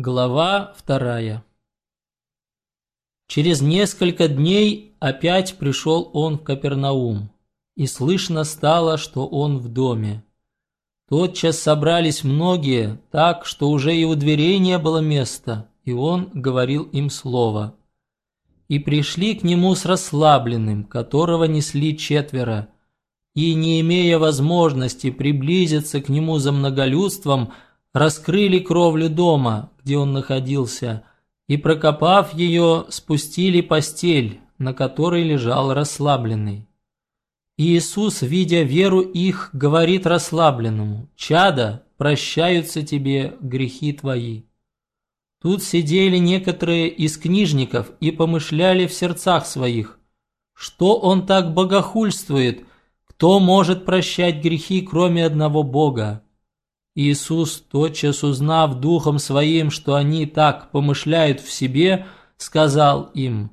Глава вторая Через несколько дней опять пришел он в Капернаум, и слышно стало, что он в доме. Тотчас собрались многие, так, что уже и у дверей не было места, и он говорил им слово. И пришли к нему с расслабленным, которого несли четверо, и, не имея возможности приблизиться к нему за многолюдством, раскрыли кровлю дома, где он находился, и, прокопав ее, спустили постель, на которой лежал расслабленный. И Иисус, видя веру их, говорит расслабленному, «Чада, прощаются тебе грехи твои». Тут сидели некоторые из книжников и помышляли в сердцах своих, что он так богохульствует, кто может прощать грехи, кроме одного Бога. Иисус, тотчас узнав духом своим, что они так помышляют в себе, сказал им,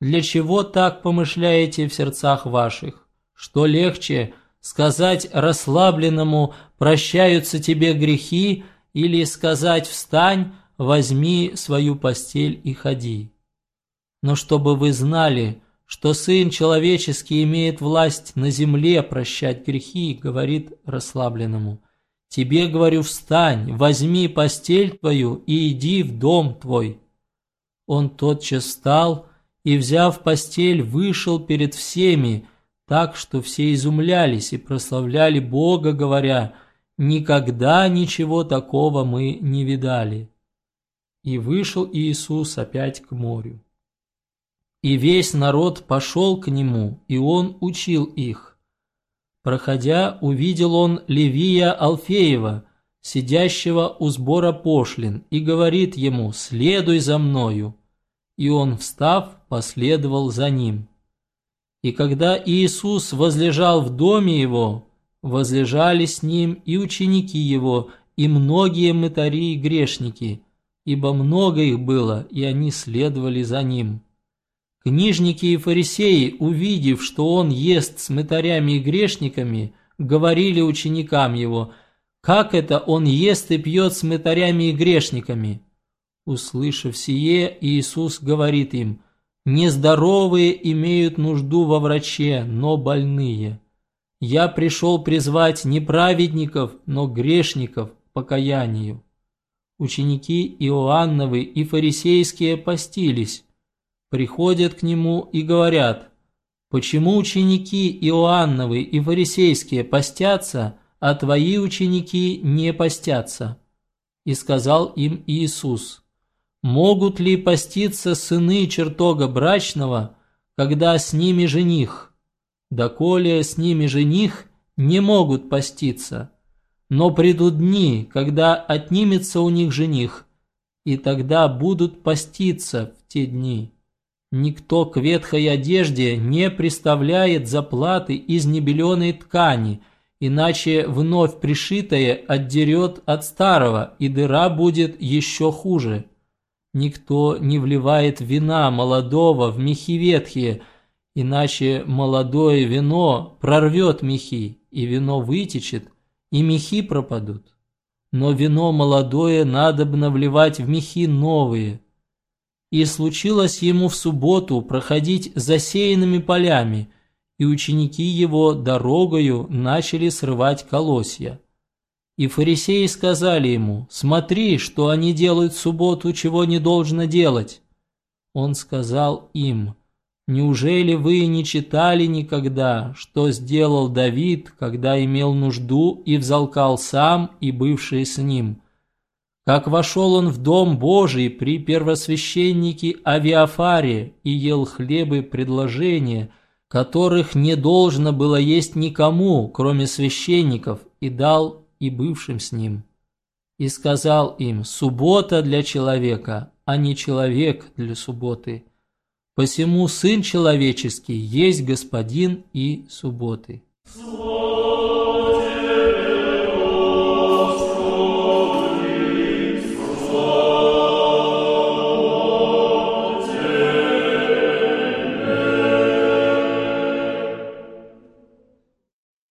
«Для чего так помышляете в сердцах ваших? Что легче сказать расслабленному «прощаются тебе грехи» или сказать «встань, возьми свою постель и ходи». Но чтобы вы знали, что Сын Человеческий имеет власть на земле прощать грехи, говорит расслабленному – Тебе говорю, встань, возьми постель твою и иди в дом твой». Он тотчас встал и, взяв постель, вышел перед всеми, так что все изумлялись и прославляли Бога, говоря, «Никогда ничего такого мы не видали». И вышел Иисус опять к морю. И весь народ пошел к нему, и он учил их. Проходя, увидел он Левия Алфеева, сидящего у сбора пошлин, и говорит ему «Следуй за мною». И он, встав, последовал за ним. И когда Иисус возлежал в доме его, возлежали с ним и ученики его, и многие мытари и грешники, ибо много их было, и они следовали за ним. Книжники и фарисеи, увидев, что он ест с мытарями и грешниками, говорили ученикам его, «Как это он ест и пьет с мытарями и грешниками?» Услышав сие, Иисус говорит им, «Нездоровые имеют нужду во враче, но больные. Я пришел призвать не праведников, но грешников покаянию». Ученики Иоанновы и фарисейские постились, приходят к нему и говорят, «Почему ученики Иоанновы и фарисейские постятся, а твои ученики не постятся?» И сказал им Иисус, «Могут ли поститься сыны чертога брачного, когда с ними жених? Доколе с ними жених, не могут поститься. Но придут дни, когда отнимется у них жених, и тогда будут поститься в те дни». Никто к ветхой одежде не приставляет заплаты из небеленой ткани, иначе вновь пришитое отдерет от старого, и дыра будет еще хуже. Никто не вливает вина молодого в мехи ветхие, иначе молодое вино прорвет мехи, и вино вытечет, и мехи пропадут. Но вино молодое надобно вливать в мехи новые – и случилось ему в субботу проходить засеянными полями, и ученики его дорогою начали срывать колосья. И фарисеи сказали ему, «Смотри, что они делают в субботу, чего не должно делать». Он сказал им, «Неужели вы не читали никогда, что сделал Давид, когда имел нужду и взалкал сам и бывшие с ним?» Как вошел он в дом Божий при первосвященнике Авиафаре и ел хлебы предложения, которых не должно было есть никому, кроме священников, и дал и бывшим с ним. И сказал им, суббота для человека, а не человек для субботы. Посему Сын Человеческий есть Господин и субботы. Слово